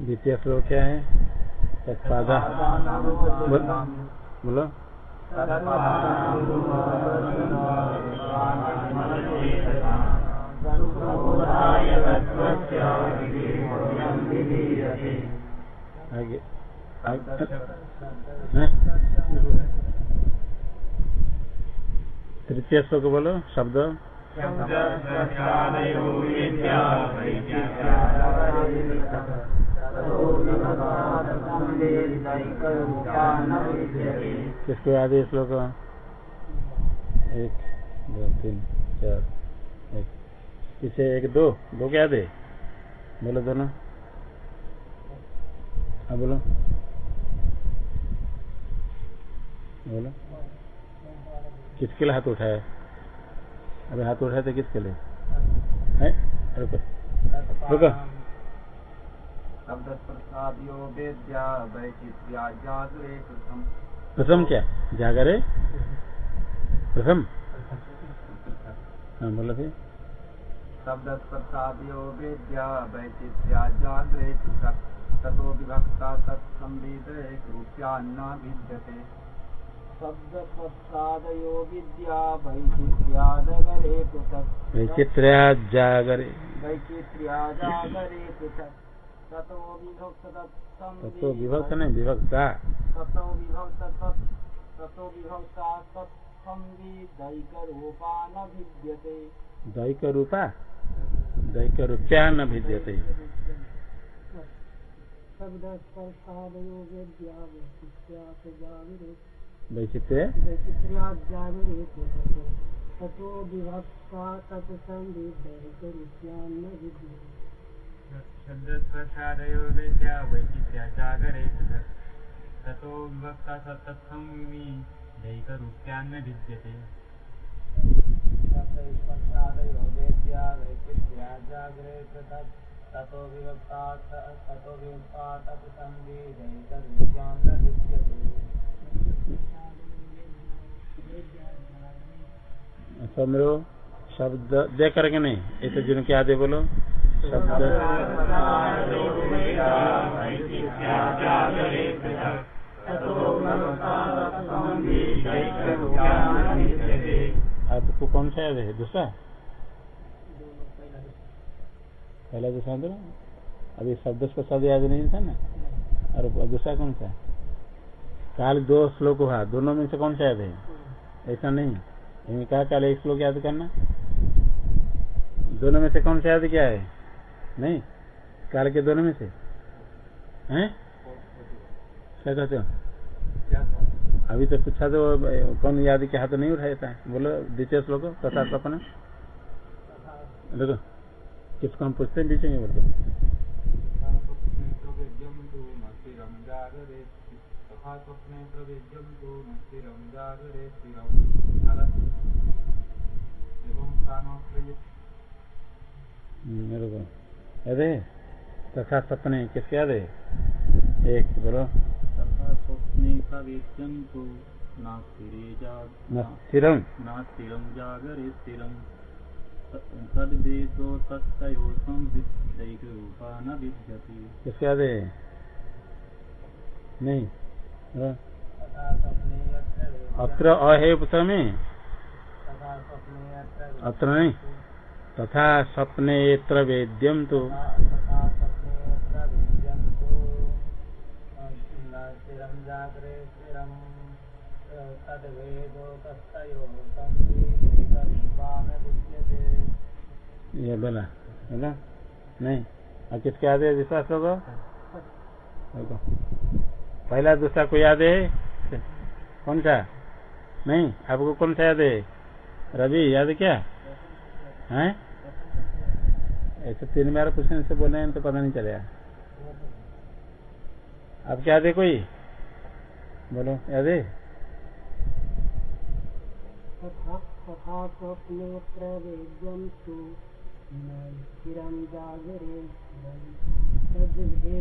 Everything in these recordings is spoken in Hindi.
द्वितीय श्लोक क्या है? तत्पादा। बोल- बोलो। आगे। आगे। हैं? तृतीय श्लोक बोलो शब्द। किसको याद श्लोक? एक, दो, तीन, चार, एक। किसे एक, दो दो क्या है बोलो दोनों। हाँ बोलो। बोलो। किसके लिए हाथ उठाया अभी हाथ उठाए थे किसके लिए? है? रुको। रुको। प्रथम क्या? जागरे? प्रथम? हाँ बोलो फिर। पृथक् ततो विभक्ता विद्यते शब्दप्रसादयो विद्या वैचित्र्यादगरे पृथक्। वैचित्र्या जागरे वैचित्र्या जागरे ततो विभक्त नहीं विभक्ता। ततो विभक्त तत् विभक्ता दैक रूपा दैक रूप्या न भिद्यते वैचित्र्याजागरे वैचित्र्य? ततो विभक्ता ततो विभक्ता स तत्संवि दैकरूप्यान्न भिद्यते। समरो शब्द दे करके नहीं ऐसे जिन क्या दे बोलो। शब्द। आपको कौन सा याद है, दूसरा? पहला दूसरा दो अभी शब्द को शब्द याद नहीं था ना? और दूसरा कौन सा? काल दो श्लोक हुआ, दोनों में से कौन सा याद है? ऐसा नहीं इन्हें कहा काल एक श्लोक याद करना। दोनों में से कौन सा याद क्या है? नहीं? काल के दोनों में से? हैं? क्या कहते हो। अभी तो पूछा तो कौन याद के हाथ नहीं उठाया है बोलो द्वितीय श्लोक कथा सपना देखो, किसको हम पूछते हैं, बीच में बोलते तथा स्वप्ने प्रवेद्यं तु न स्थिरं जागरे स्थिरं अलस् एवं प्राणोक्रिय मेरे को। याद है तथा सपने किसके याद है? एक बोलो। तथा स्वप्ने प्रवेद्यं तु न स्थिरे न जाग न स्थिरं जागरे स्थिरं तद्वेदो तत्तयो संविदैकरूपान् न विद्यते। किसके याद है? नहीं। अत्र है। तथा स्वप्ने यत्र अत्र नहीं। तथा सपने यत्र वेद्यम तो। न ये बोला बोला नहीं। और किसके है विश्वास होगा? पहला दूसरा को याद है? कौन सा? नहीं, आपको कौन सा याद है? रवि, याद है क्या? है? ऐसे तीन बार पूछने से बोले हैं तो पता नहीं चलेगा। आप क्या है कोई? बोलो, याद है?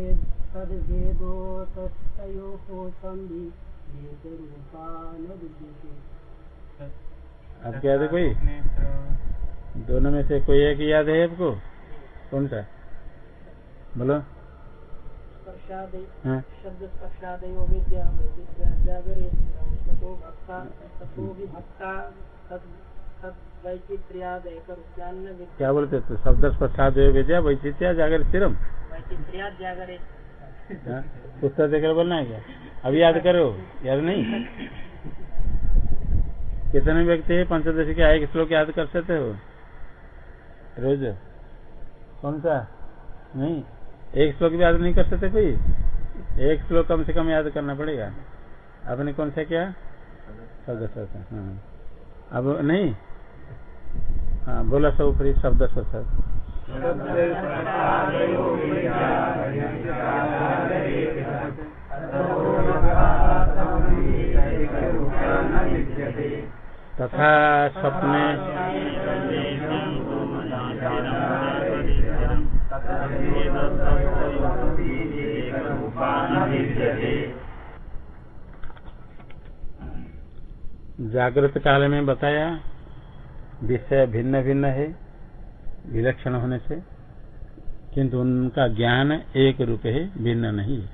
तथा तु तद्भेद न आप क्या याद है कोई दोनों में से कोई एक याद है आपको? कौन सा? बोलो। हाँ। स्पर्शादयो क्या बोलते थे शब्द स्पर्शाद विद्या वैचित्या जागर स्थिरम वैचित्र्याद जागरे हाँ? पुस्तक देखकर बोलना है क्या? अभी याद करो, याद नहीं? कितने व्यक्ति है? पंचदशी के एक श्लोक याद कर सकते हो? रोज। कौन सा? नहीं। एक श्लोक भी याद नहीं कर सकते कोई? एक श्लोक कम से कम याद करना पड़ेगा। आपने कौन सा क्या? स्पर्श हाँ। अब नहीं? हाँ बोला सब ऊपरी शब्द स्पर्श तथा स्वप्ने जागृत काल में बताया विषय भिन्न भिन्न है। विलक्षण होने से, किंतु उनका ज्ञान एक रूप है, भिन्न नहीं है।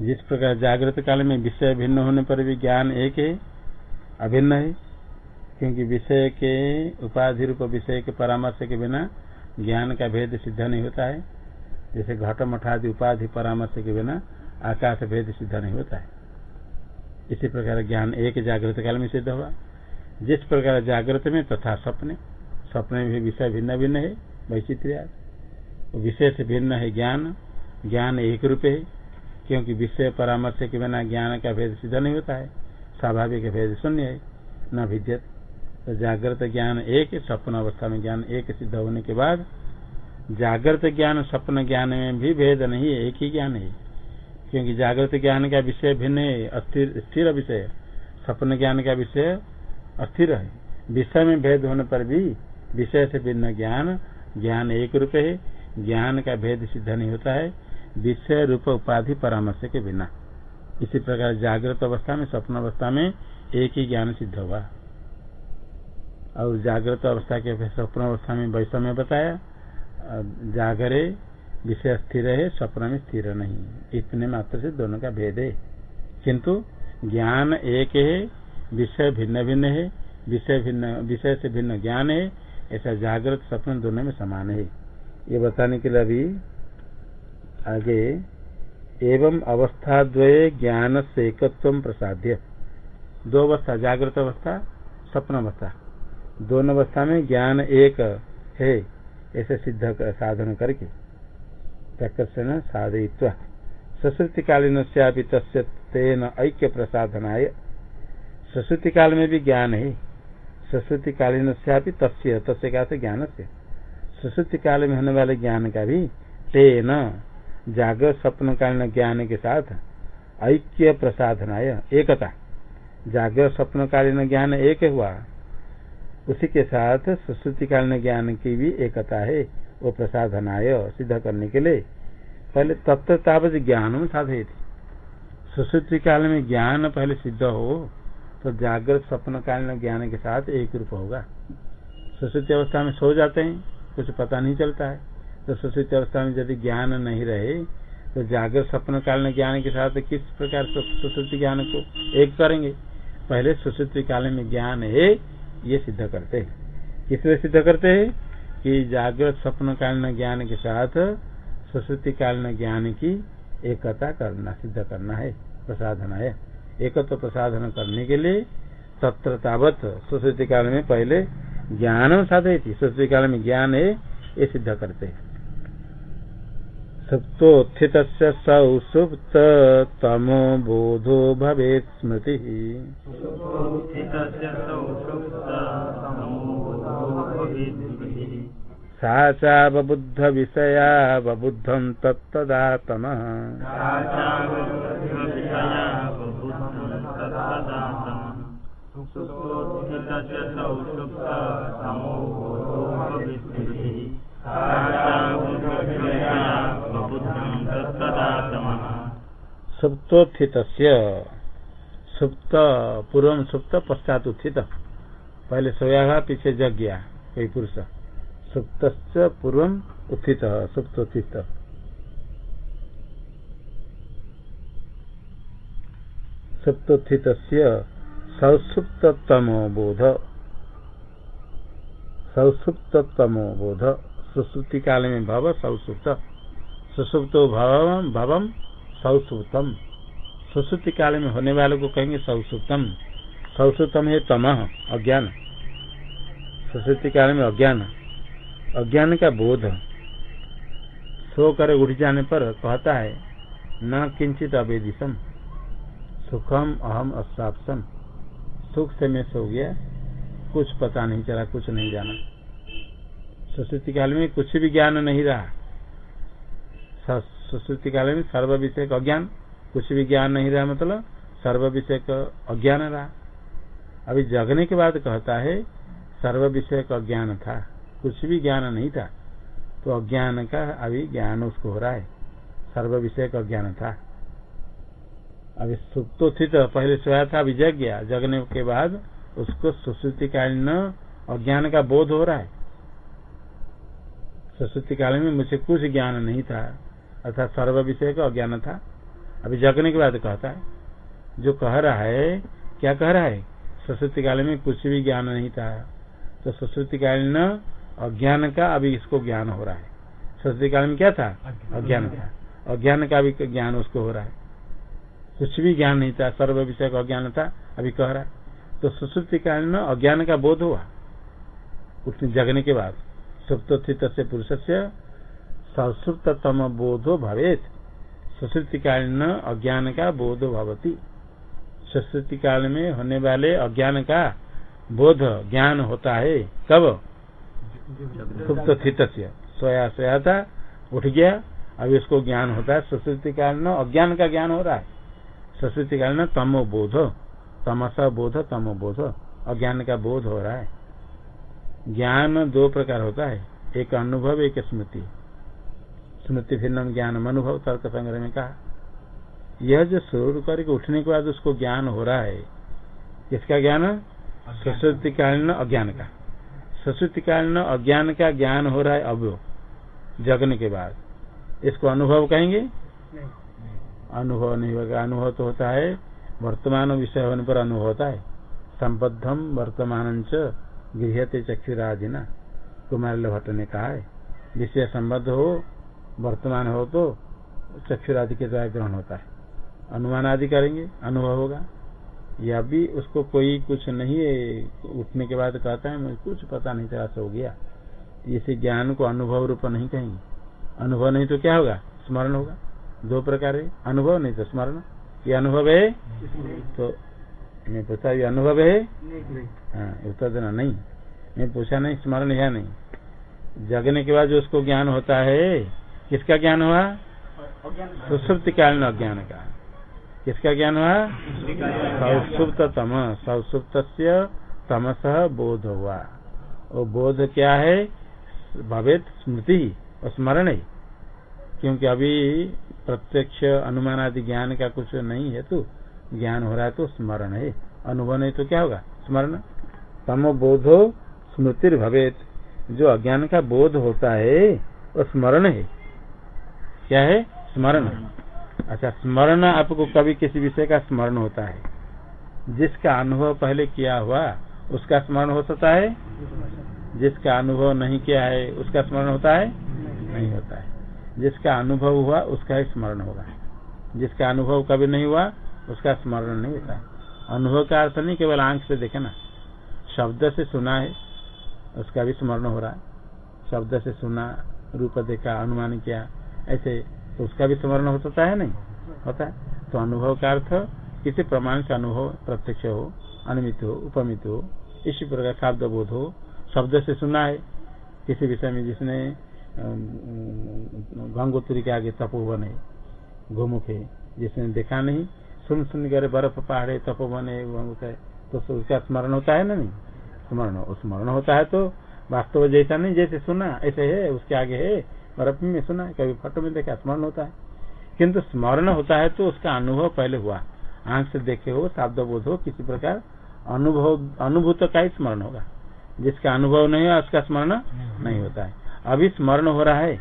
जिस प्रकार जागृत काल में विषय भिन्न होने पर भी ज्ञान एक है, अभिन्न है, क्योंकि विषय के उपाधि रूप, विषय के परामर्श के बिना ज्ञान का भेद सिद्ध नहीं होता है। जैसे घट मठादि उपाधि परामर्श के बिना आकाश भेद सिद्ध नहीं होता है। इसी प्रकार ज्ञान एक जागृत काल में सिद्ध हुआ। जिस प्रकार जागृत में तथा सपने सपने में भी विषय भिन्न भिन्न है, वैचित्र्य विषय से भिन्न है ज्ञान ज्ञान एक रूप है, क्योंकि विषय परामर्श के बिना ज्ञान का भेद सिद्ध नहीं होता है, स्वाभाविक भेद शून्य है, न विद्यत। तो जागृत ज्ञान एक स्वप्न अवस्था में ज्ञान एक सिद्ध होने के बाद, जागृत ज्ञान स्वप्न ज्ञान में भी भेद नहीं है एक ही ज्ञान है। क्योंकि जागृत ज्ञान का विषय भिन्न है स्थिर विषय। स्वप्न ज्ञान का विषय अस्थिर है। विषय में भेद होने पर भी विषय से भिन्न ज्ञान ज्ञान एक रूप है, ज्ञान का भेद सिद्ध नहीं होता है, विषय रूप उपाधि परामर्श के बिना। इसी प्रकार जागृत अवस्था में, स्वप्न अवस्था में एक ही ज्ञान सिद्ध हुआ। और जागृत अवस्था के स्वप्न अवस्था में वैषम्य बताया जागरे, विषय स्थिर है, स्वप्न में स्थिर नहीं। इतने मात्र से दोनों का भेद है। किंतु ज्ञान एक है, विषय भिन्न भिन्न है, विषय भिन्न, विषय से भिन्न ज्ञान है ऐसा जागृत स्वप्न दोनों में समान है। ये बताने के लिए अभी आगे एवं अवस्था द्वय ज्ञान से एकत्व प्रसाद्य। दो अवस्था जागृत अवस्था स्वप्न अवस्था। दोनों अवस्था में ज्ञान एक है ऐसे सिद्ध कर, साधन करके। प्रकर्षण साधयित्वा। सश्रुति कालीन से तेन ऐक्य प्रसाधनाय सश्रुति काल में भी ज्ञान है। सश्रुति कालीन से तस्य तस्य का ज्ञान से सश्रुति काल में होने वाले ज्ञान का भी तेन जागृत स्वप्न कालीन ज्ञान के साथ ऐक्य प्रसाधनाय एकता। जागृत स्वप्न कालीन ज्ञान एक हुआ, उसी के साथ सुश्रुति कालीन ज्ञान की भी एकता है, वो प्रसाधनाय सिद्ध करने के लिए। पहले तत्व तावत ज्ञान साधे थे सुश्रुति काल में ज्ञान पहले सिद्ध हो तो जागृत स्वप्न कालीन ज्ञान के साथ एक रूप होगा। सुश्रुति अवस्था में सो जाते हैं, कुछ पता नहीं चलता है। तो सुश्रुति अवस्था में यदि ज्ञान नहीं रहे तो जागृत स्वप्न काल ज्ञान के साथ किस प्रकार सुश्रुति ज्ञान को एक करेंगे? पहले सुश्रुति काल में ज्ञान है, ये सिद्ध करते हैं। किसलिए सिद्ध करते हैं? कि जागृत स्वप्न कालीन ज्ञान के साथ सुश्रुति कालीन ज्ञान की एकता करना, सिद्ध करना है, प्रसाधन है। एकत्व प्रसाधन करने के लिए तत्र तावत सुश्रुति काल में पहले ज्ञान साधे थी सुश्रुति काल में ज्ञान है, ये सिद्ध करते हैं। सुप्तोत्थित सौसुप्त तमो बोधो भवे स्मृति सा चावबुद्ध विषया बबुद्धम तत्तदातम सुप्तोत्थित सुप्त पूर्व सुप्त पश्चात उत्थित पहले सोया, पीछे जग गया कोई पुरुष। सुप्त पूर्व उत्थित, सुप्तोत्थित। सुप्तोत्थित सौसुप्तमो बोध सौसुप्तमो बोध सुसुप्ति काल में भव सौसुप्त। सुसुप्तो भव भवम सौसुप्तम। सुसुप्ति काल में होने वाले को कहेंगे सौसुप्तम। सौसुप्तम है तम, अज्ञान। सुसुप्ति काल में अज्ञान। अज्ञान का बोध। सो कर उठ जाने पर कहता है, न किंचित अवेदिशम। सुखम अहम अस्सापसम सुख से मैं सो गया, कुछ पता नहीं चला, कुछ नहीं जाना। सुश्रुति काल में कुछ भी ज्ञान नहीं रहा। सुश्रुति काल में सर्व विषय का अज्ञान, कुछ भी ज्ञान नहीं रहा मतलब सर्व विषय का अज्ञान रहा। अभी जगने के बाद कहता है, सर्व विषय का ज्ञान था। कुछ भी ज्ञान नहीं था तो अज्ञान का अभी ज्ञान उसको हो रहा है। सर्व विषय का ज्ञान था। अभी सुप्तो थी तो पहले सोया था, अभी जग गया। जगने के बाद उसको सुश्रुति कालीन अज्ञान का बोध हो रहा है। सुश्रुति काल में मुझे कुछ ज्ञान नहीं था, अर्थात सर्व विषय का अज्ञान था। अभी जगने के बाद कहता है, जो कह रहा है, क्या कह रहा है? सरस्वती काल में कुछ भी ज्ञान नहीं था तो सरस्वती कालीन अज्ञान का अभी इसको ज्ञान हो रहा है। सरस्वती काल में क्या था? अज्ञान। था। अज्ञान का भी ज्ञान उसको हो रहा है। कुछ भी ज्ञान नहीं था सर्व विषय का अज्ञान था अभी कह रहा है। तो सुश्रुति कालीन अज्ञान का बोध हुआ। उठने जगने के बाद सुप्तोत्थित से पुरुष से संस्कृततम बोधो भवेत। सुश्रुति कालीन अज्ञान का बोध भवती। सुश्रुति काल में होने वाले अज्ञान का बोध ज्ञान होता है। कब? सुप्त स्थित सोया सोया था उठ गया अभी उसको ज्ञान होता है सुश्रुति काल में अज्ञान का ज्ञान हो रहा है। सुश्रुति काल में तमो बोध तमसा बोध तमो बोध अज्ञान का बोध हो रहा है। ज्ञान दो प्रकार होता है एक अनुभव एक स्मृति। स्मृति भिन्न ज्ञान अनुभव तर्क संग्रह में कहा। यह जो शुरू करके उठने के बाद उसको ज्ञान हो रहा है किसका ज्ञान? कालीन अज्ञान का। सरस्वती कालीन अज्ञान का ज्ञान हो रहा है अब। जगने के बाद। इसको अनुभव कहेंगे? अनुभव नहीं होगा। अनुभव तो होता है वर्तमान विषय होने पर अनुभव होता है। संबद्धम वर्तमान गृहते चक्षुरादिना। कुमार भट्ट ने कहा है विषय संबद्ध हो वर्तमान हो तो चक्षुरादि के द्वारा ग्रहण होता है। अनुमान आदि करेंगे अनुभव होगा। या भी उसको कोई कुछ नहीं है उठने के बाद कहता है मुझे कुछ पता नहीं चला सो गया। इसे ज्ञान को अनुभव रूप नहीं कहेंगे। अनुभव नहीं तो क्या होगा? स्मरण होगा। दो प्रकार है। अनुभव नहीं तो स्मरण। ये अनुभव है? तो मैं पूछा, ये अनुभव है? हाँ उत्तर देना, नहीं। मैं पूछा, नहीं, स्मरण है नहीं? जगने के बाद जो उसको ज्ञान होता है, किसका ज्ञान हुआ? सुसुप्त कालीन अज्ञान का। किसका ज्ञान हुआ सौसुप्त तम सौसुप्त तमस बोध हुआ वो बोध क्या है? भवेत स्मृति और स्मरण। है क्योंकि अभी प्रत्यक्ष अनुमान आदि ज्ञान का कुछ नहीं है तो ज्ञान हो रहा है तो स्मरण है। अनुभव नहीं तो क्या होगा? स्मरण। तम बोधो स्मृति भवेत जो अज्ञान का बोध होता है, वो स्मरण है। क्या है? स्मरण। अच्छा स्मरण आपको कभी किसी विषय का स्मरण होता है? जिसका अनुभव पहले किया हुआ, उसका स्मरण हो सकता है? जिसका अनुभव नहीं किया है, उसका स्मरण होता है? नहीं होता है। जिसका अनुभव हुआ, उसका ही स्मरण होगा। जिसका अनुभव कभी नहीं हुआ, उसका स्मरण नहीं होता अनुभव का अर्थ नहीं, केवल आँख से देखे ना। शब्द से सुना है, उसका भी स्मरण हो रहा है। शब्द से सुना, रूप देखा, अनुमान किया, ऐसे तो उसका भी स्मरण हो सकता है नहीं? होता है। तो अनुभव का अर्थ किसी प्रमाण से अनुभव प्रत्यक्ष हो, अनुमित हो, उपमित हो, इसी प्रकार शब्द बोध हो, शब्द से सुना है। किसी विषय में जिसने गंगोत्री के आगे तपोवन है गोमुख है, जिसने देखा नहीं, सुन सुन कर बर्फ़ पहाड़े तपोवन है तो उसका स्मरण होता है ना नहीं? स्मरण स्मरण होता है तो वास्तव जैसा नहीं, जैसे सुना, ऐसे है, उसके आगे है बर्फ़ में सुना कभी फ़ोटो में देखा, स्मरण होता है। किंतु स्मरण होता है तो उसका अनुभव पहले हुआ। आँख से देखे हो, शब्द बोध हो, किसी प्रकार अनुभव, अनुभूत का ही स्मरण होगा। जिसका अनुभव नहीं है उसका स्मरण नहीं होता है। अभी स्मरण हो रहा है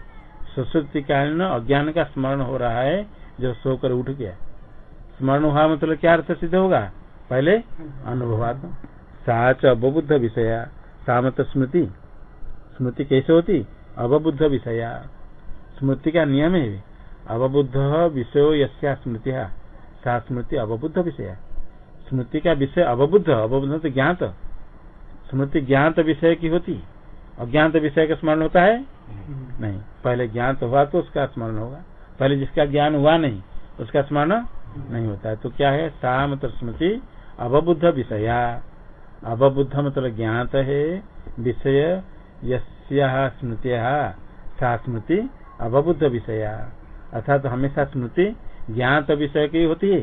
सुश्रुति कालीन अज्ञान का स्मरण हो रहा है, जो सोकर उठ गया। स्मरण हुआ मतलब क्या अर्थ सिद्ध होगा? पहले अनुभवात्म। साच अवबुद्ध विषया, सामत स्मृति। स्मृति कैसे होती? अवबुद्ध विषया। स्मृति का नियम है। अवबुद्ध विषय यस्या स्मृति। सा स्मृति अवबुद्ध विषय। स्मृति का विषय अवबुद्ध अवबुद्ध तो ज्ञात। स्मृति ज्ञात विषय की होती। अज्ञात विषय का स्मरण होता है? नहीं। पहले ज्ञात हुआ तो उसका स्मरण होगा। पहले जिसका ज्ञान हुआ नहीं उसका स्मरण नहीं होता है। तो क्या है? सा मतलब स्मृति अवबुद्ध विषया। अवबुद्ध मतलब ज्ञात है। विषय यस्या स्मृति सा स्मृति अवबुद्ध विषया अर्थात तो हमेशा स्मृति ज्ञात विषय की होती है।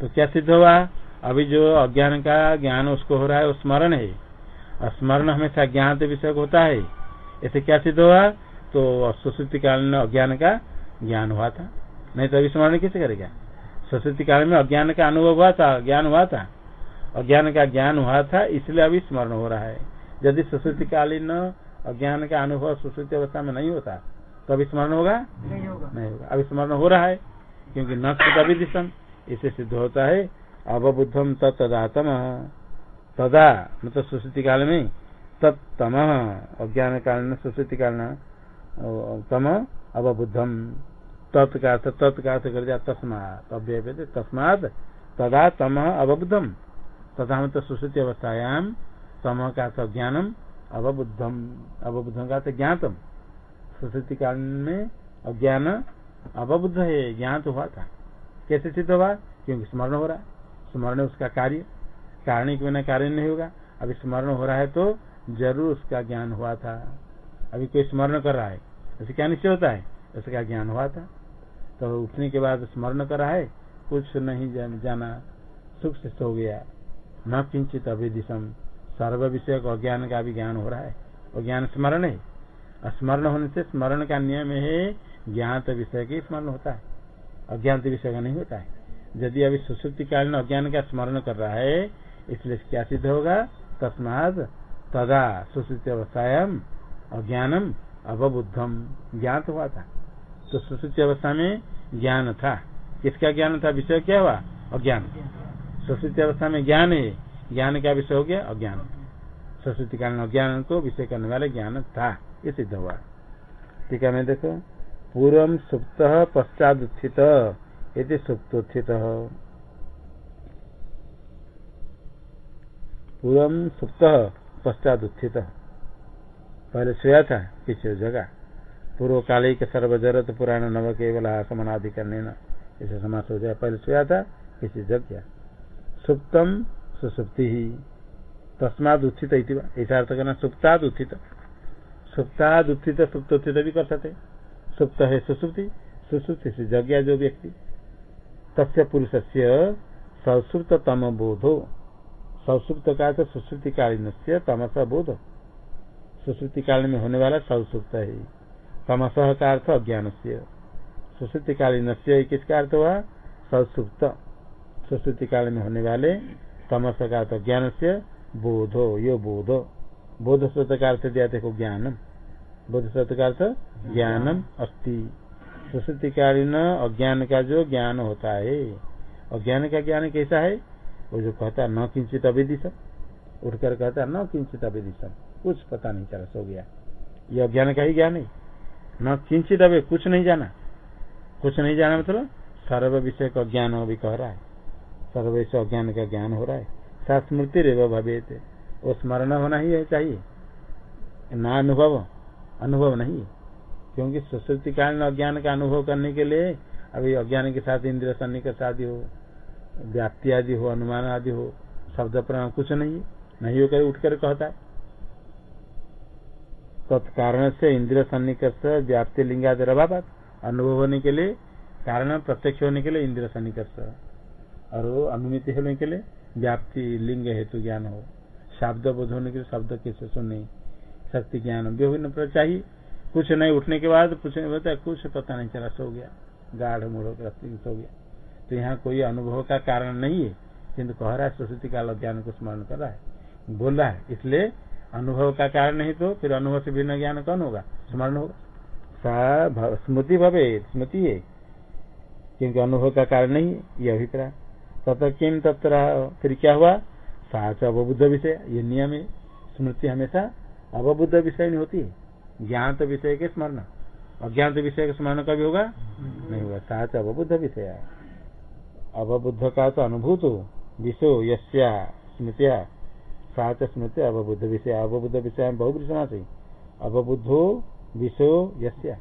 तो क्या सिद्ध हुआ? अभी जो अज्ञान का ज्ञान उसको हो रहा है, वो स्मरण है। स्मरण हमेशा ज्ञात विषय होता है। ऐसे क्या सिद्ध हुआ? तो सुश्रुति काल में अज्ञान का ज्ञान हुआ था। नहीं तो अभी स्मरण कैसे करेगा? सुश्रुति काल में अज्ञान का अनुभव हुआ था, ज्ञान हुआ था। अज्ञान का ज्ञान हुआ था, इसलिए अभी स्मरण हो रहा है। यदि सुश्रुति कालीन अज्ञान का अनुभव सुश्रुति अवस्था में नहीं होता तो अभी स्मरण होगा? नहीं होगा। नहीं होगा। अभी स्मरण हो रहा है क्योंकि न तभी दिशम इसे सिद्ध होता है अवबुद्धम तदातम तदा मतलब सुश्रुति काल में तत्तम अज्ञान काल सुश्रुति काल तम अवबुद्धम। तत्का तत्का कर दिया तस्मात। अव्यय तस्मात तदा तम अवबुद्धम। तथा मतलब सुश्रुति अवस्थायाम तम का तो ज्ञानम अवबुद्धम। अवबुद्धम का तो ज्ञातम। सुश्रुति काल में अज्ञान अवबुद्ध है ज्ञान तो हुआ था। कैसे सिद्ध हुआ? क्योंकि स्मरण हो रहा है। स्मरण उसका कार्य। कारण के बिना कार्य नहीं होगा। अभी स्मरण हो रहा है तो ज़रूर उसका ज्ञान हुआ था। अभी कोई स्मरण कर रहा है, ऐसे क्या निश्चय होता है? उसका ज्ञान हुआ था? तो उठने के बाद स्मरण कर रहा है, कुछ नहीं जाना सुख से सो गया। न किंचित अभिदिशम सर्व विषय अज्ञान का भी ज्ञान हो रहा है। और ज्ञान स्मरण है। स्मरण होने से स्मरण का नियम है, ज्ञात विषय के स्मरण होता है। अज्ञात विषय का नहीं होता है। यदि अभी सुश्रुति कालीन अज्ञान का स्मरण कर रहा है, इसलिए क्या सिद्ध होगा? तस्माद तदा सुश्रुति अवस्थायाम अज्ञानम अवबुद्धम। ज्ञात हुआ था। तो सुश्रुति अवस्था में ज्ञान था। किसका ज्ञान था? विषय क्या हुआ? अज्ञान। सुश्रुति अवस्था में ज्ञान है। ज्ञान का विषय हो गया अज्ञान। सरस्वती कालीन अज्ञान को विषय करने वाले ज्ञान था, ये सिद्ध हुआ। ठीक है, मैं देखो, पूर्व सुप्त पश्चात उत्थित ये सुप्तोत्थित। पूर्व सुप्त पश्चात उत्थित पहले सोया था किसी जगह। पूर्व काली के सर्वजरत पुराण नव केवल न इसे समास हो जाए, पहले सोया था किसी जगह सुप्तम सुसुप्ति ही। तस्माद उत्थित ऐसा अर्थ करना सुप्ताद उत्थित सुप्ताद उत्थित सुप्तोत्थित भी कर सकते। सुप्त है सुसुप्ति सुसुप्ति से जगह जो व्यक्ति। तस्य पुरुष से सौसुप्त तम बोधो सौसुप्त का सुश्रुति कालीन से तमस बोध। सुश्रुति काल में होने वाला सौसुप्त है। तमस का अर्थ अज्ञान से सुश्रुति कालीन से किसका अर्थ हुआ? सौसुप्त। सुश्रुति काल में होने वाले तमस का अर्थ ज्ञान से बोधो, यो बोधो। बोध स्रोत का अर्थ दिया देखो ज्ञानम। बोध शब्द का अर्थ ज्ञानम अस्ति। सुश्रुतिकालीन अज्ञान का जो ज्ञान होता है। अज्ञान का ज्ञान कैसा है? वो जो कहता, न किंचित अविदिशम। उठकर कहता, न किंचित अविदिशम। कुछ पता नहीं चला, सो गया। ये अज्ञान का ही ज्ञान है। न किंचित अभी कुछ नहीं जाना। कुछ नहीं जाना मतलब सर्व विषय का ज्ञान अभी कह रहा है। सर्व विषय अज्ञान का ज्ञान हो रहा है। सा स्मृति रे भवे वो स्मरण होना ही है, चाहिए। ना अनुभव अनुभव नहीं। क्योंकि सुश्रुति कालीन अज्ञान का अनुभव करने के लिए अभी अज्ञान के साथ इंद्रिय सन्निकट आदि हो, व्याप्ति आदि हो, अनुमान आदि हो, शब्द प्राण कुछ नहीं नहीं होकर उठकर कहता है। तत्कारण से इंद्रिय सन्निकर्ष, व्याप्ति, लिंगादि अभाव अनुभव होने के लिए, कारण प्रत्यक्ष होने के लिए इंद्रिय सन्निकर्ष। और वो अनुमिति होने के लिए व्याप्ति, लिंग हेतु ज्ञान हो। शब्द बोध होने के लिए शब्द कैसे सुनने। शक्ति ज्ञान विभिन्न चाहिए। कुछ नहीं उठने के बाद कुछ नहीं होता, कुछ पता नहीं चला सो गया। गाढ़ मूढ़ होकर सो गया। तो यहाँ कोई अनुभव का कारण नहीं है। किन्तु कह रहा है सरस्वती काल ज्ञान को स्मरण कर रहा है। बोल रहा है। इसलिए अनुभव का कारण नहीं तो फिर अनुभव से भिन्न ज्ञान कौन होगा? स्मरण होगा। स्मृति भवे स्मृति है। क्योंकि अनुभव का कारण नहीं ये अभिप्राय। तथा किम तत्र फिर क्या हुआ? साच अवबुद्ध विषय। ये नियम है। स्मृति हमेशा अवबुद्ध विषय नहीं होती। है ज्ञात विषय के स्मरण। अज्ञात विषय का स्मरण कभी होगा? नहीं होगा। साच अवबुद्ध विषय। अवबुद्ध का तो अनुभूत हो। विषो यस्या स्मृतिया। साच स्मृति अवबुद्ध विषय। अवबुद्ध विषय बहुबुद्ध समास अवबुद्धो विषयो यस्या।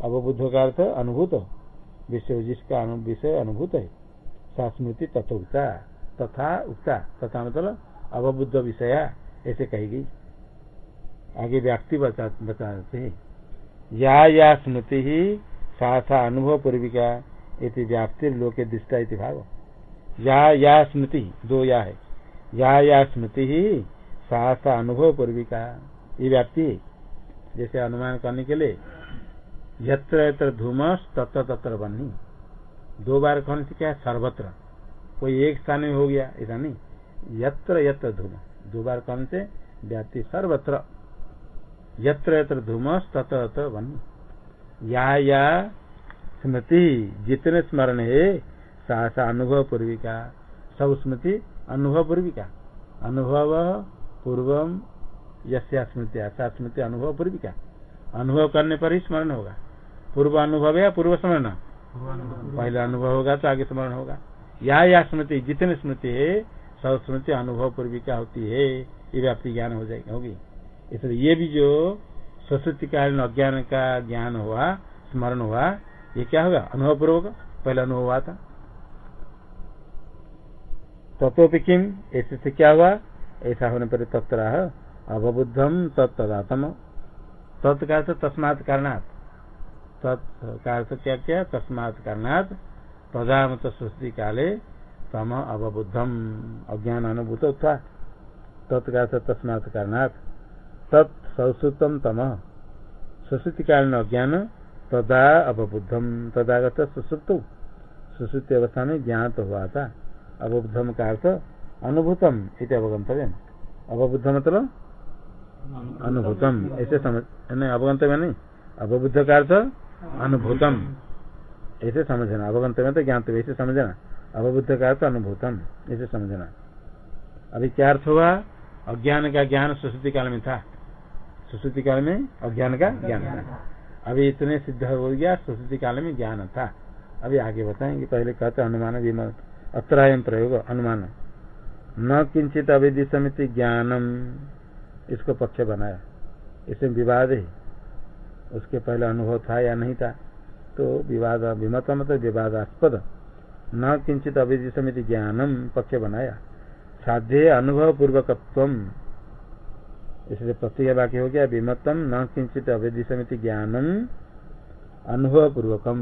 अवबुद्ध का अर्थ अनुभूत। विषय जिसका विषय अनुभूत है। सा स्मृति तथोक्ता तथा उक्ता, तथा मतलब अवबुद्ध विषय, ऐसे कही गई। आगे व्याप्ति बता, बताते हैं। या या स्मृति ही सा सा अनुभव पूर्विका, इति व्याप्ति लोके दृष्टा इति भाव। या या स्मृति, दो या है। या या स्मृति ही सा सा अनुभव पूर्विका, ये व्याप्ति जैसे अनुमान करने के लिए, यत्र यत्र धूमस, तत्र तत्र बनी दो बार कौन से क्या? सर्वत्र। कोई एक स्थान में हो गया, ऐसा नहीं। यत्र यत्र धूम। दो बार कौन से? व्याप्ति। सर्वत्र। यत्र यत्र धूम तत्र बनी या या, स्मृति। जितने स्मरण है, सा सा, अनुभव पूर्विका। सब स्मृति, अनुभव पूर्विका। अनुभव पूर्वम, यस्या स्मृति सा स्मृति, अनुभव पूर्विका। अनुभव करने पर ही स्मरण होगा। पूर्व अनुभव या पूर्व स्मरण? पहले अनुभव होगा तो आगे स्मरण होगा। या या स्मृति, जितने स्मृति है, सब स्मृति अनुभव पूर्विका होती है, ये व्याप्ति ज्ञान हो जाएगी, होगी। इसलिए ये भी जो सरस्वती कालीन अज्ञान का ज्ञान हुआ, स्मरण हुआ, ये क्या होगा? अनुभव पूर्वक पहले अनुभव हुआ था। तत्व किम? ऐसे से क्या हुआ? ऐसा होने पर तत्र अवबुद्धम तत्दातम तत्का तस्मात कारणात। तत्का क्या क्या तस्मात कारणात तदामत सृष्टि काले तम अवबुद्धम। अज्ञान अनुभूत था तत्का तस्मात कारणात तत्सुतम तम। सुश्रुति कालीन अज्ञान तदा अवबुद्धम। तदागत सुसुप्त सुश्रुति अवस्था में ज्ञात हुआ था अवबुद्धम का अर्थ अनुभूतम इति अवगंतव्य अवबुद्ध मतलब अनुभूतम। ऐसे समझ नहीं अवगंतव्य नहीं। अवबुद्ध का अर्थ अनुभूतम। ऐसे समझना। अवगंत में तो ज्ञान ऐसे समझना। अवबुद्ध का अर्थ अनुभूतम ऐसे समझना। अभी क्या अर्थ हुआ? अज्ञान का ज्ञान सुश्रुति काल में था। सुश्रुति काल में अज्ञान का ज्ञान था। अभी इतने सिद्ध हो गया, सुश्रुति काल में ज्ञान था। अभी आगे बताएँगे। पहले कहते अनुमान विमत अत्रायम प्रयोग, अनुमान। न किंचित अविधि समिति ज्ञानम। इसको पक्ष बनाया। इसमें विवाद है। उसके पहले अनुभव था या नहीं था तो विवाद विमत मतलब विवादास्पद। न किंचित अविधि समिति ज्ञानम पक्ष बनाया। साध्य अनुभव पूर्वकत्व इसलिए प्रत्यय वाक्य हो गया विमतम न किंचित अविधि समिति ज्ञानम अनुभव पूर्वकम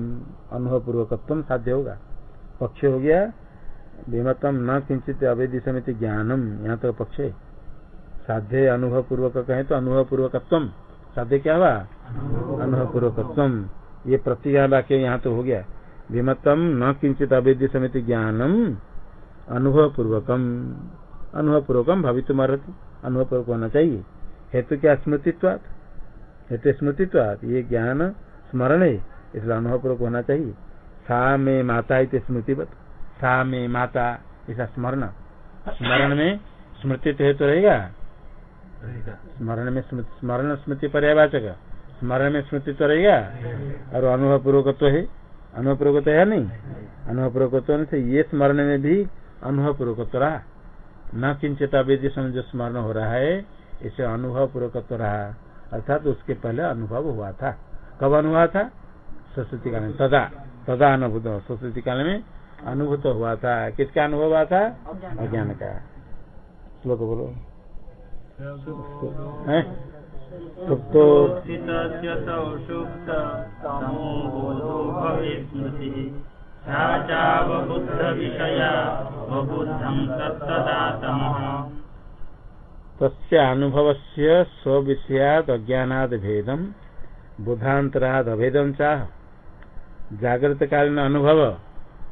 अनुभव पूर्वकत्व साध्य होगा। पक्ष हो गया विमतम न किंचित अवैधि समिति ज्ञानम। यहाँ तो पक्ष साध्य अनुभव पूर्वक कहे तो अनुभव पूर्वकत्व साध्य क्या हुआ? पूर्वकत्व ये प्रतिज्ञा वाक्य यहाँ तो हो गया। विमतम न किंचित अवैध समिति ज्ञानम अनुभव पूर्वकम अनुभव पूर्वकम भवित अर्ति अनुभव पूर्वक होना चाहिए। हेतु क्या स्मृतित्व हेतु स्मृति तो ये ज्ञान स्मरण है इसलिए अनुभव पूर्वक होना चाहिए। सा में माता इत स्मृतिवत। सा में माता ऐसा स्मरण। स्मरण में स्मृति तो हेतु रहेगा? स्मरण में स्मरण स्मृति पर्यावाचक स्मरण में स्मृति तो रहेगा और अनुभव पूर्वक तो है। अनुभव पूर्वक तो है नहीं? अनुभव पूर्वक तो से ये स्मरण में भी अनुभव पूर्वक तो रहा। न किंचित समय जो स्मरण हो रहा है इसे अनुभव पूर्वक तो रहा। अर्थात उसके पहले अनुभव हुआ था। कब अनुभव था? सरस्वती काल में। तदा। तदा अनुभूत सरस्वती काल में अनुभूत हुआ था। किसका अनुभव हुआ था? अज्ञान का। श्लोक बोलो। हैं? सुप्तो स्थितस्य सौषुप्त तमोबोधो भवेत् सा चावबुद्धविषया वबुद्धं तत्तदा तमः तस्य अनुभव से स्विषयाद अज्ञानाद भेदम बुधांतराद अभेदम चाह। जागृत कालीन अनुभव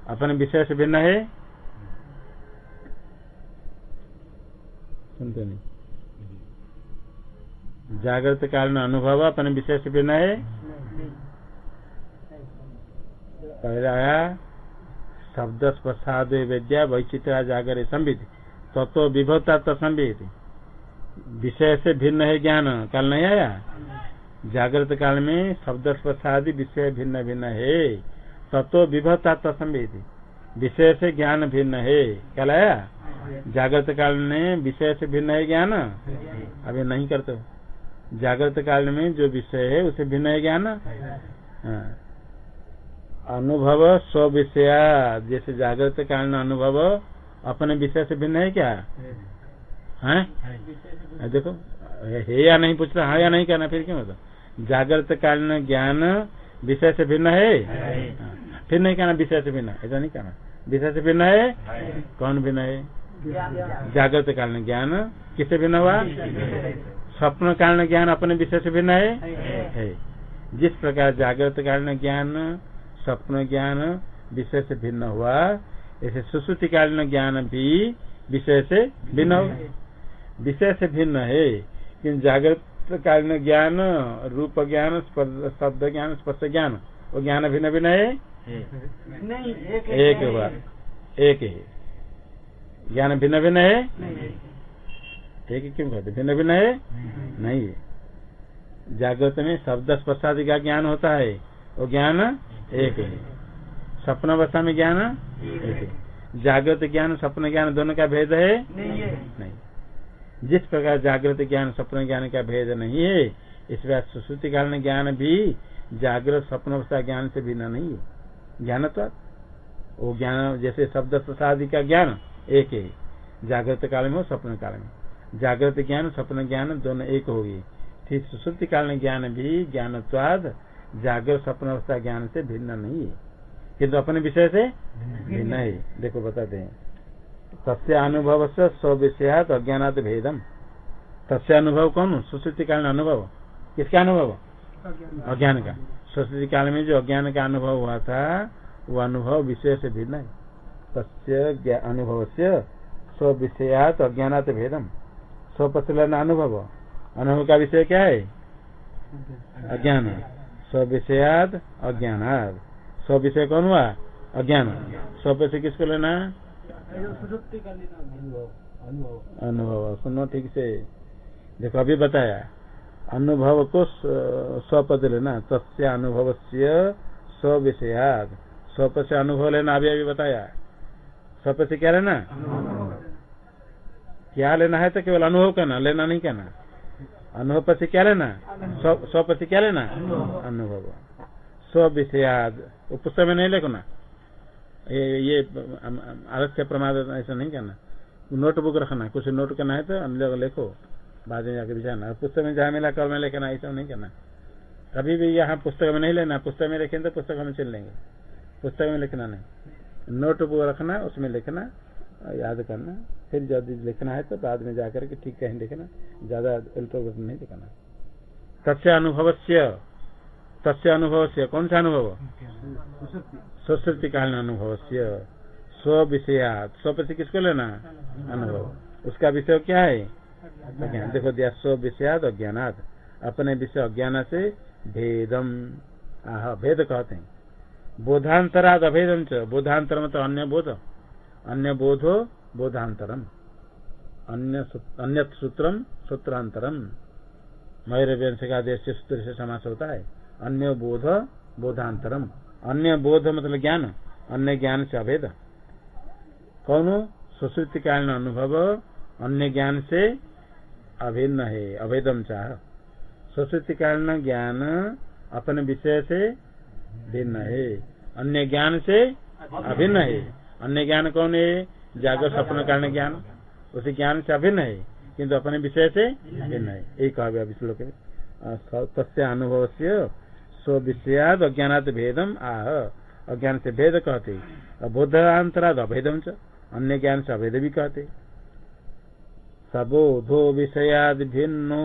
अपने विषय से भिन्न है? सुनते नहीं। जागृत कालीन अनुभव अपने से भिन्न है। पहले आया, शब्द प्रसाद विद्या वैचित्रा जागर संविध तत्व विभवता संविध विषय से भिन्न है ज्ञान। काल नहीं आया? जागृत काल में शब्द प्रसाद विषय भिन्न भिन्न है। तत्व विभवता संवेद। विषय से ज्ञान भिन्न है। कल आया? जागृत काल में विषय से भिन्न है ज्ञान। अभी नहीं करते। जागृत काल में जो विषय है उसे भिन्न है ज्ञान हाँ। अनुभव स्व विषया जैसे जागृत काल में अनुभव अपने विषय से भिन्न है क्या? है। देखो है या नहीं पूछ रहा हाँ या नहीं कहना फिर क्यों होता? जागृत कालीन ज्ञान विषय से भिन्न है? हाँ, फिर नहीं कहना विषय से भिन्न ऐसा नहीं कहना। विषय से भिन्न है? कौन भिन्न है? जागृत कालीन ज्ञान किससे भिन्न हुआ? स्वप्न कालीन ज्ञान अपने विषय से भिन्न है? है। जिस प्रकार जागृत कालीन ज्ञान स्वप्न ज्ञान विषय से भिन्न हुआ ऐसे सुश्रुति कालीन ज्ञान भी विषय से भिन्न हो। विषय से भिन्न है किन्तु जागृत कालीन ज्ञान रूप ज्ञान शब्द ज्ञान स्पर्श ज्ञान वो ज्ञान भिन्न भिन्न है? नहीं एक एक हुआ एक ही। ज्ञान भिन्न भिन्न है। एक ही क्यों कहते भिन्न भिन्न है? नहीं। है। जागृत में शब्द स्पर्शादि का ज्ञान होता है वो ज्ञान एक है। सपन अवस्था में ज्ञान एक है। जागृत ज्ञान स्वप्न ज्ञान दोनों का भेद है? नहीं है। जिस प्रकार जागृत ज्ञान स्वप्न ज्ञान का भेद नहीं है इस प्रकार सुश्रुति कालीन ज्ञान भी जागृत स्वप्न अवस्था ज्ञान से भिन्न नहीं है। ज्ञान तो वो ज्ञान जैसे शब्द प्रसादी का ज्ञान एक है। जागृत काल में हो स्वप्न काल में। जागृत ज्ञान स्वप्न ज्ञान, दोनों एक होगी। ठीक, सुश्रुति कालीन ज्ञान भी ज्ञान स्वाद जागृत स्वप्न अवस्था ज्ञान से भिन्न नहीं है। किंतु अपने विषय से भिन्न है। देखो, बताते हैं। तस्य अनुभव से स्व विषयात अज्ञानात भेदम। तस्य अनुभव कौन सुश्रुति काल में अनुभव। किसका अनुभव? अज्ञान का। सुश्रुति काल में जो अज्ञान का अनुभव हुआ था, वो अनुभव विषय से भिन्न है। तस्य अनुभव से स्व विषयात अज्ञानात भेदम। स्व पत्र लेना अनुभव। अनुभव का विषय क्या है? अज्ञान। स्व विषयात अज्ञानात स्व विषय कौन हुआ? अज्ञान। स्व से किसको लेना? अनुभव। सुनो ठीक से। देखो, अभी बताया। अनुभव को स्वपद लेना। तस्य अनुभव से स्व विषयाद स्वप से अनुभव लेना। अभी अभी बताया। स्वप से क्या लेना? क्या लेना है तो केवल अनुभव करना लेना नहीं कहना अनुभव पति क्या लेना? स्व पर से क्या लेना? अनुभव। स्व विषयाद वो पुस्तक में नहीं लिखना ये ये आलस्य प्रमाद ऐसा नहीं करना। नोटबुक रखना कुछ नोट करना है तो लिखो। बाद में जाकर जाना पुस्तक में जहाँ मिला कल में लेना ऐसा नहीं करना। कभी भी यहाँ पुस्तक में नहीं लेना पुस्तक में लिखेंगे तो पुस्तक में चल लेंगे। पुस्तक में लिखना नहीं। नोटबुक रखना उसमें लिखना। याद करना। फिर जब लिखना है तो बाद में जाकर के ठीक कहीं लिखना ज़्यादा इलेक्ट्रोग्राफ नहीं लिखना तस्य अनुभव तस्य अनुभव से कौन सा अनुभव? सुश्रुति कालीन अनुभव से स्व विषयात स्व प्रति किसको लेना? अनुभव। उसका विषय क्या है? अज्ञान। देखो, दिया स्व विषयात अज्ञानात। अपने विषय अज्ञान से भेदम। आह, भेद कहते हैं। बोधांतराद अभेदम च। बोधांतर मतलब अन्य बोध। अन्य बोधो बोधांतरम। अन्य अन्य सूत्रम सूत्रांतरम। मयूर व्यंश का देश सूत्र से समास होता है। अन्य बोध बोधांतरम। अन्य बोध मतलब ज्ञान। अन्य ज्ञान से अभेद। कौन सुश्रुति कारण अनुभव अन्य ज्ञान से अभिन्न है, अभेदम चाह। सुश्रुति कारण ज्ञान अपने विषय से भिन्न है। अन्य ज्ञान से अभिन्न है। अन्य ज्ञान कौन है? जागृत सपन कारण ज्ञान। उसी ज्ञान से अभिन्न है किंतु अपने विषय से भिन्न है। यही कहा श्लोक तस्य अनुभव से स्व विषयाद अज्ञात भेदम आह। अज्ञान से भेद कहते बोधांतराद अभेदम च। अन्य ज्ञान से अभेद भी कहते सबोधो विषयाद भिन्नो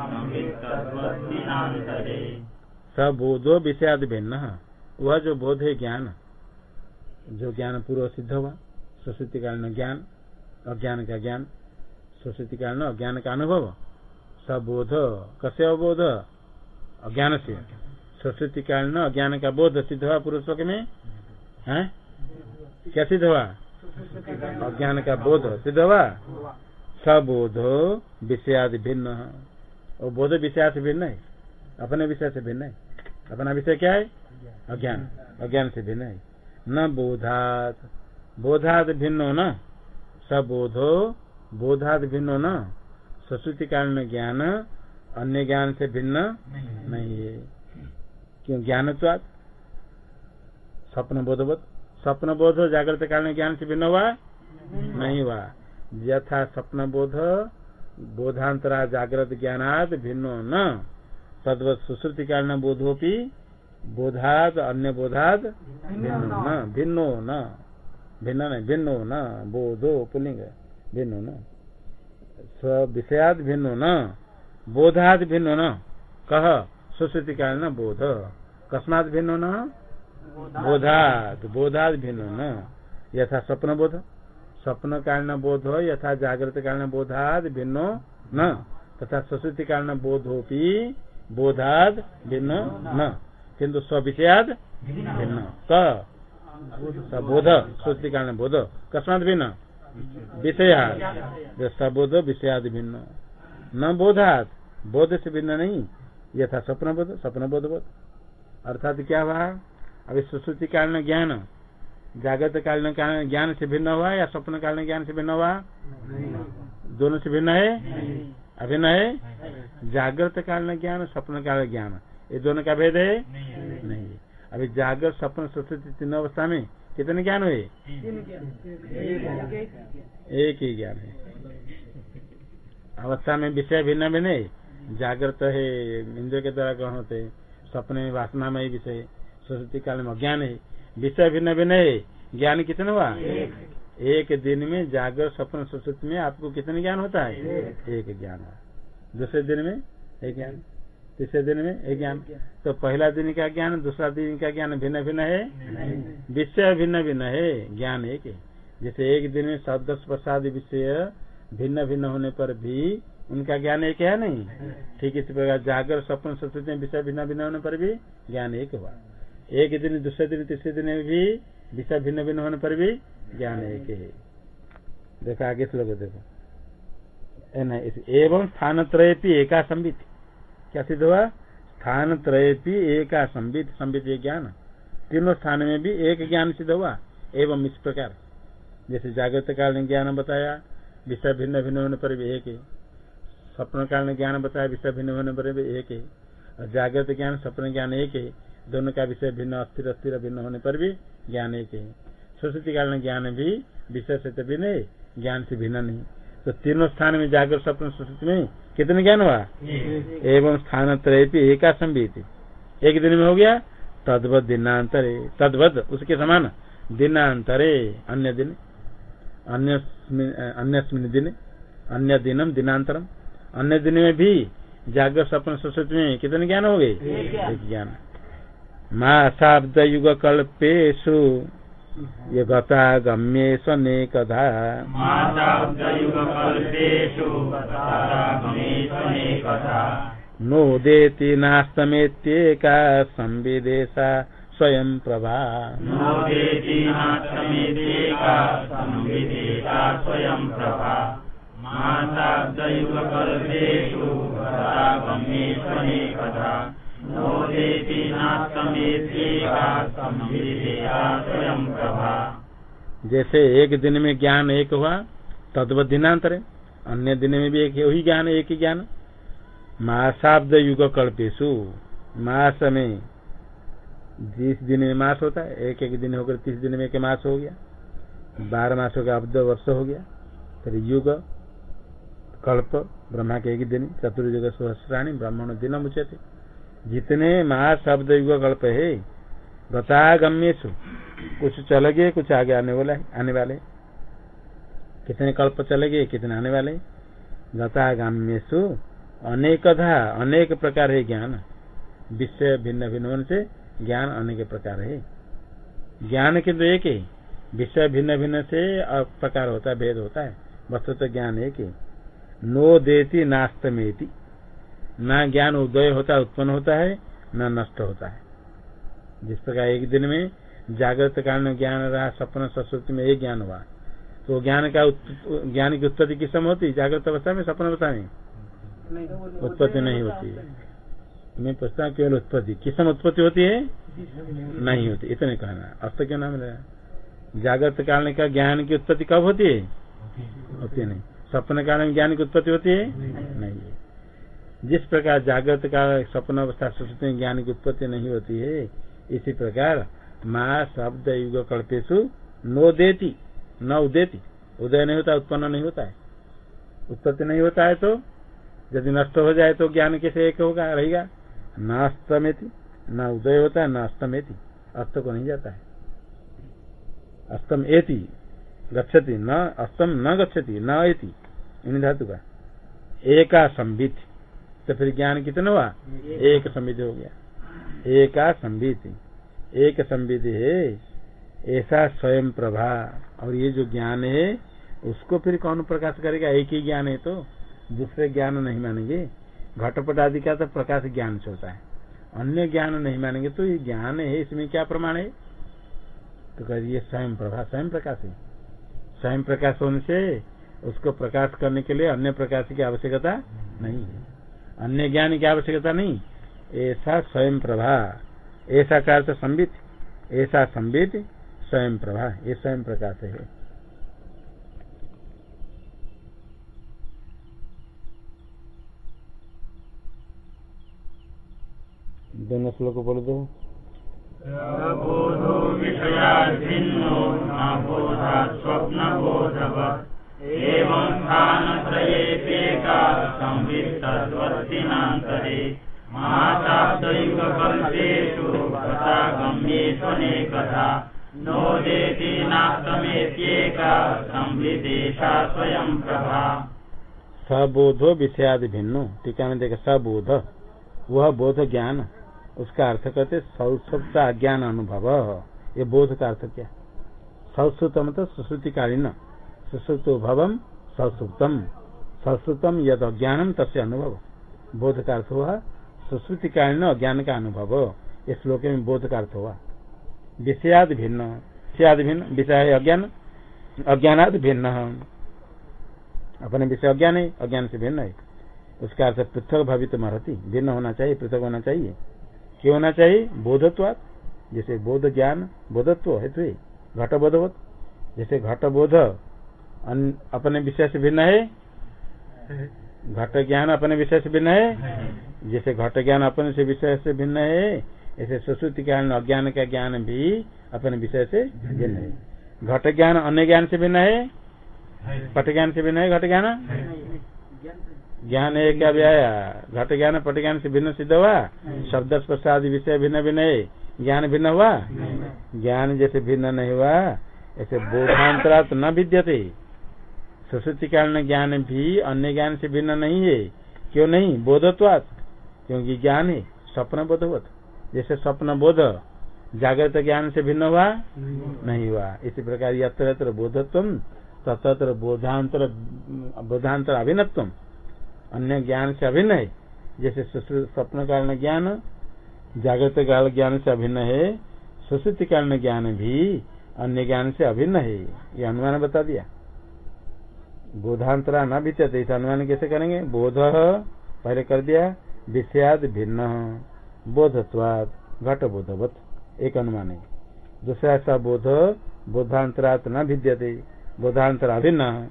सबोधो विषयाद भिन्न। वह जो बोध है ज्ञान, जो ज्ञान पूर्व सिद्ध हुआ सुश्रुति कालीन ज्ञान, अज्ञान का ज्ञान सुश्रुति कालीन अज्ञान का अनुभव, सबोध कसे अवबोध? अज्ञान से। सुश्रुति कालीन अज्ञान का बोध सिद्ध हुआ पूर्व श्लोक में? है? क्या सिद्ध हुआ? अज्ञान का बोध सिद्ध हुआ। सबोध विषयादि भिन्न। और बोध विषय से भिन्न है। अपने विषय से भिन्न है। अपना विषय क्या है? अज्ञान। अज्ञान से भिन्न है। न बोधात। बोधात भिन्न हो न सबोधो बोधात भिन्न न सरस्वती कारण ज्ञान अन्य ज्ञान से भिन्न नहीं है। क्यों? ज्ञान स्वप्न बोधवत स्वप्न बोध जागृत कारण ज्ञान से भिन्न हुआ? नहीं। हुआ। यथा स्वप्न बोध बोधांतरा जागृत ज्ञानाद भिन्नो न। तद्वत सुश्रुति कारण बोधोपि बोधाद अन्य बोधाद भिन्नो न। भिन्नो न। भिन्न नहीं भिन्नो न। बोधो पुलिंग। भिन्नो न। स्व विषयाद भिन्नो न। बोधाद भिन्नो न। कह सुश्रुति कारण बोध। कस्मात भिन्नो न? बोधाद बोधाद भिन्नो न। यथा स्वप्न बोध स्वप्न कारण बोध हो यथा जागृत कारण बोधाद भिन्नो न। तथा सुश्रुति कारण बोधोपि बोधाद भिन्न न। किन्तु स्विषयाद भिन्न। क बोध श्रुति कारण बोध कस्मात भिन्न विषया सबोध, विषयाद भिन्न। न बोधात। बोध से भिन्न नहीं। यथा स्वप्न बोध स्वप्न बोध बोध अर्थात क्या हुआ अभी सुश्रुति कारण ज्ञान। जागृत कालीन ज्ञान से भिन्न हुआ या स्वप्न कालीन ज्ञान से भिन्न हुआ? दोनों से भिन्न है? अभिन्न है? जागृत कालीन ज्ञान स्वप्न काल ज्ञान। ये दोनों का भेद है? नहीं अभी जागृत, स्वप्न सुश्रुति तीनों अवस्था में कितने ज्ञान हुए? एक ही ज्ञान है। अवस्था में विषय भिन्न भिन्न है जागृत है इंद्र के द्वारा ग्रहण होते स्वप्न में वासना में विषय सरस्वती काल में अज्ञान है। विषय भिन्न भिन्न है। ज्ञान कितना हुआ? एक। दिन में जागर स्वप्न सुश्रुति में आपको कितने ज्ञान होता है? एक। ज्ञान हुआ दूसरे दिन में एक ज्ञान। तीसरे दिन में एक ज्ञान। तो पहला दिन का ज्ञान दूसरा दिन का ज्ञान भिन्न भिन्न है? विषय भिन्न भिन्न है। ज्ञान एक है। जैसे एक दिन में शब्द प्रसाद विषय भिन्न भिन्न होने पर भी उनका ज्ञान एक है नहीं? ठीक इसी प्रकार जागर स्वप्न संस्कृति में विषय भिन्न भिन्न होने पर भी ज्ञान एक हुआ। एक दिन, दूसरे दिन, तीसरे दिन में भी विषय भिन्न भिन्न होने पर भी ज्ञान एक है देखो आगे श्लोक देखो। एवं स्थान त्रयपी एका संबित क्या सिद्ध हुआ? स्थान त्रयपी एका संबित संबित ज्ञान। तीनों स्थान में भी एक ज्ञान सिद्ध हुआ। एवं इस प्रकार। जैसे जागृत काल ने ज्ञान बताया, विषय भिन्न भिन्न होने पर भी एक है। स्वप्न काल ज्ञान बताया, विषय भिन्न होने पर भी एक है। जागृत ज्ञान, स्वप्न ज्ञान एक है। दोनों का विषय भिन्न अस्थिर अस्थिर भिन्न होने पर भी ज्ञान एक है। सरस्वती कारण ज्ञान भी विषय से तो भिन्न है ज्ञान से भिन्न नहीं। तो तीनों स्थान में जागृत स्वप्न सरस्वती में कितने ज्ञान हुआ? एवं स्थान त्रय एक संबित एक दिन में हो गया तद्वत दिनांतरे। तद्वत उसके समान दिनांतरे अन्य दिन। अन्य दिन अन्य दिनम दिनांतरम। अन्य दिन में भी जागृत सपन सरस्वती में कितने ज्ञान हो गए? एक ज्ञान। माँ शाब्द युग कल्पेशु ये गता गम्ये स्वनेकधा नोदेति नास्तमेत्येका संविदेशा स्वयं प्रभा स्वयं प्रभा जैसे एक दिन में ज्ञान एक हुआ तद्वत दिनांतर है अन्य दिन में भी एक वही ज्ञान, एक ही ज्ञान। मासाब्द युग कल्पेशु मास में जिस दिन में मास होता है, एक एक दिन होकर तीस दिन में एक मास हो गया। बारह मास हो गया, अब्द वर्ष हो गया। फिर युग, कल्प, ब्रह्मा के एक दिन, चतुर्युग, सहस्राणी, ब्राह्मण दिन मुचते जितने मास शब्द युग कल्प है गतागम्यु कुछ चल गए कुछ आगे आने वाला है आने वाले। कितने कल्प चले गए कितने आने वाले? गतागम्यु अनेकधा, अनेक अनेक प्रकार है ज्ञान। विषय भिन्न भिन्न से ज्ञान अनेक प्रकार है। ज्ञान किन्तु एक है। विषय भिन्न भिन्न से प्रकार होता है, भेद होता है। वस्तु तो ज्ञान एक है। नो देती नास्तमेती। न ज्ञान उदय होता है उत्पन्न होता है न नष्ट होता है। जिस प्रकार एक दिन में जागृत कारण ज्ञान रहा सपन सरस्वती में एक ज्ञान हुआ तो ज्ञान का ज्ञान की उत्पत्ति किस समय होती? जागृत अवस्था में सपन अवस्था में? उत्पत्ति नहीं होती है। मैं पूछता हूँ केवल उत्पत्ति। किस समय उत्पत्ति होती है? नहीं होती। इतने कहना अस्त क्यों नाम रहा? जागृत कारण का ज्ञान की उत्पत्ति कब होती है? होती नहीं। सपन कारण ज्ञान की उत्पत्ति होती है? नहीं। जिस प्रकार जागृत का सपन अवस्था सुश्रुति ज्ञान की उत्पत्ति नहीं होती है, इसी प्रकार माँ शब्द युग कल्पेशु नो देती, न उदेती। उदय नहीं होता, उत्पन्न नहीं होता है। उत्पत्ति नहीं होता है तो यदि नष्ट हो जाए तो ज्ञान कैसे एक होगा, रहेगा? न अस्तमेति न उदय होता है न अस्तमेति अस्त को नहीं जाता है। अस्तम एति, गच्छति। न, अस्तम न गच्छति, न एति। इन धातु का। एका संबित तो फिर ज्ञान कितना हुआ? एक संविधि हो गया। एका संविधि। एक संविधि है, ऐसा स्वयं प्रभा। और ये जो ज्ञान है, उसको फिर कौन प्रकाश करेगा? एक ही ज्ञान है तो। दूसरे ज्ञान नहीं मानेंगे। घटपट आदि का तो प्रकाश ज्ञान से होता है। अन्य ज्ञान नहीं मानेंगे तो ये ज्ञान है, इसमें क्या प्रमाण है? तो कह ये स्वयं प्रभा, स्वयं प्रकाश है। स्वयं प्रकाश होने से उसको प्रकाश करने के लिए अन्य प्रकाश की आवश्यकता नहीं है। अन्य ज्ञान की आवश्यकता नहीं। ऐसा स्वयं प्रभा। ऐसा कार्य संबित? ऐसा संबित स्वयं प्रभा। ये स्वयं प्रकाश है। दोनों श्लोक बोल दो। स्वप्न बोधवत् एवं महाशाब्दयुगकल्पेषु गतागम्येष्वनेकथा नोदेति नास्तमेत्येका संविदेशा स्वयं प्रभा। सबोधो विषयादि भिन्नो, टीका में देखा सबोध वह बोध ज्ञान, उसका अर्थ कहते सौसुप्त अज्ञान अनुभव। ये बोध का अर्थ क्या? सौसुत मतलब सुश्रुतिकालीन, सुश्रुत भवम सौसुप्तम। सौसुप्तम यद अज्ञानम तस्य अनुभव। बोध का अर्थ हुआ सुश्रुतिकालीन अज्ञान का अनुभव। इस श्लोक में बोध का अर्थ हुआ। विषयाद भिन्न विषयाद भिन्न, विषय अज्ञान, अज्ञानाद भिन्न। अपने विषय अज्ञान है, अज्ञान से भिन्न है। उसका अर्थ पृथक भवित महती। भिन्न होना चाहिए, पृथक होना चाहिए। क्यों होना चाहिए? बोधत्वात। जैसे बोध ज्ञान, बोधत्व हेतु घट बोधवत जैसे घट बोध अपने विषय से भिन्न है घट ज्ञान अपने विषय से भिन्न है। जैसे घट ज्ञान अपने से विषय से भिन्न है ऐसे सुश्रुति ज्ञान अज्ञान का ज्ञान भी अपने विषय से भिन्न है। घट ज्ञान अन्य ज्ञान से भिन्न है? पट ज्ञान से भिन्न है घट ज्ञान? ज्ञान एक आया? घट ज्ञान पट ज्ञान से भिन्न सिद्ध हुआ? शब्द स्पर्श आदि विषय भिन्न भिन्न है। ज्ञान भिन्न हुआ? ज्ञान जैसे भिन्न नहीं हुआ ऐसे बोधांतरा तो न विद्यते सुश्रुति कालीन ज्ञान भी अन्य ज्ञान से भिन्न नहीं है। क्यों नहीं? बोधत्वात। क्योंकि ज्ञान है स्वप्न बोधवत जैसे स्वप्न बोध जागृत ज्ञान से भिन्न हुआ? नहीं हुआ। इसी प्रकार यत्र यत्र बोधत्व तत्र बोधांतर बोधांतर अभिन्नत्व अन्य ज्ञान से अभिन्न है। जैसे स्वप्न कारण ज्ञान, जागृत काल ज्ञान से अभिन्न है सुश्रुति कारण ज्ञान भी अन्य ज्ञान से अभिन्न है। ये अनुमान बता दिया। बोधांतरा न इस अनुमान कैसे करेंगे? बोध, पहले कर दिया, विषयाद भिन्न बोधत्वाद घट बोधवत एक अनुमान है। दूसरा ऐसा बोध, बोधांतरात न भिद्यते, बोधांतर अभिन्न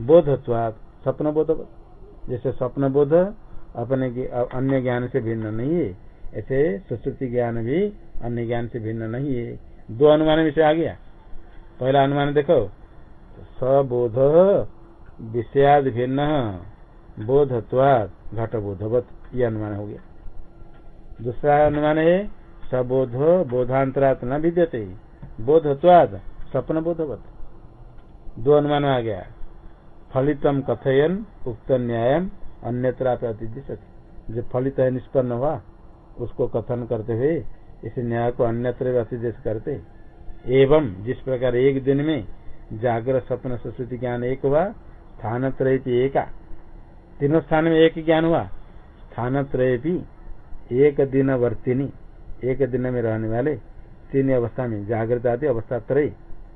बोधत्वाद स्वप्न बोधवत जैसे स्वप्न बोध अपने अन्य ज्ञान से भिन्न नहीं है, ऐसे सुश्रुति ज्ञान भी अन्य ज्ञान से भिन्न नहीं है। दो अनुमान विषय आ गया। पहला अनुमान देखो सबोध विषयाद भिन्न, बोधत्वाद घट बोधवत ये अनुमान हो गया। दूसरा अनुमान है, सबोध बोधांतरात न विद्यते, बोधत्वाद स्वप्न बोधवत दो अनुमान आ गया, फलितम कथयन उक्त न्यायम अन्यत्र जो फलित है, निष्पन्न हुआ, उसको कथन करते हुए इस न्याय को अन्यत्र अतिदेश करते। एवं जिस प्रकार एक दिन में जागृत सपन सुश्रुति ज्ञान एक हुआ स्थान त्रय एका। तीनों स्थान में एक ज्ञान हुआ स्थान त्रय भी एक दिन वर्तिनी एक दिन में रहने वाले तीन अवस्था में जागृत आदि अवस्था त्रय।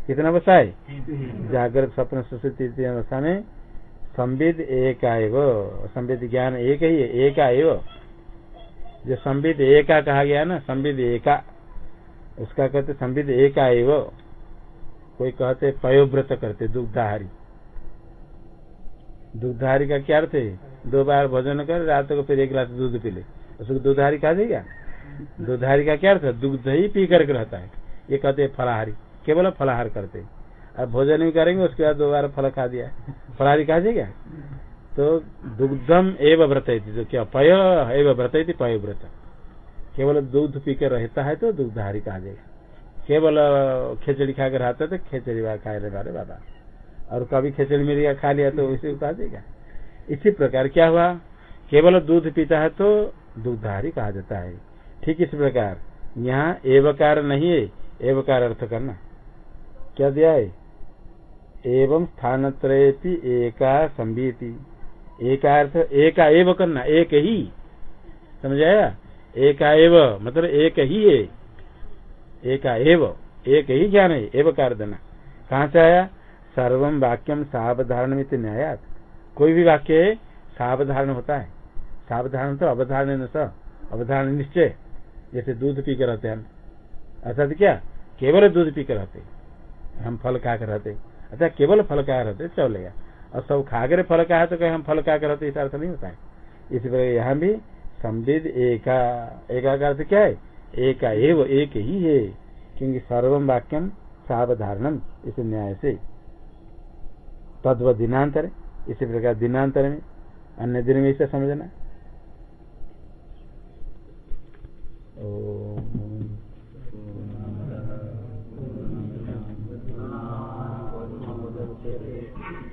कितना अवस्था है? जागृत स्वप्न सुश्रुति तीन अवस्था में संविद एक संविद ज्ञान एक ही एक जो संविद एका कहा गया ना, संविद एका। उसका कहते संविद एका एव। कोई कहते पयोव्रत करते, दुग्धाहारी। दुग्धाहारी का क्या अर्थ है? दो बार भोजन कर, रात को फिर एक गिलास दूध पी ले। उसको दुधारी कहा जाएगा? दुधारी का क्या अर्थ है? दुग्ध ही पी करके रहता है। ये कहते हैं फलाहारी। केवल फलाहार करते। अब भोजन भी करेंगे, उसके बाद दो बार फल खा दिया। फलाहारी कहा जाएगा? तो दुग्धम एव व्रत जो क्या पय एव व्रत पय व्रत। केवल दूध पी के रहता है तो दुग्धाहारी कहा जाएगा। केवल खिचड़ी खा कर रहता है तो खिचड़ी खाने वाले बाबा। और कभी खिचड़ी मिल गया खा लिया तो उसे को देगा। इसी प्रकार क्या हुआ? केवल दूध पीता है तो दुग्धाहारी कहा जाता है। ठीक इस प्रकार, यहाँ एवकार नहीं है, एवकार अर्थ करना। क्या दिया है? एवं स्थान एका संबीति एका अर्थ, एका एव करना, एक ही। समझ आया? एका एव मतलब एक ही है। एका एव, एक ही ज्ञान है, एवकार देना। कहाँ से आया? सर्वम वाक्यम सावधारण में न्यायात। कोई भी वाक्य सावधारण होता है। सावधारण तो अवधारण स अवधारण निश्चय। जैसे दूध पी कर रहते हम। अर्थात क्या? केवल दूध पी कर रहते। हम फल खा कर रहते। अच्छा केवल फल खा रहते चलेगा और सब खा कर फल खा है तो कहीं हम फल खा कर रहते ऐसा अर्थ नहीं होता है। इसी प्रकार यहाँ भी संविद एका एका का अर्थ क्या है? एका एव, एक ही है। क्योंकि सर्वम वाक्यम सावधारणम इस न्याय से। तद्व दिनांतर इसी प्रकार दिनांतर में अन्य दिन में इसे समझना।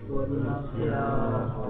पूर्णस्य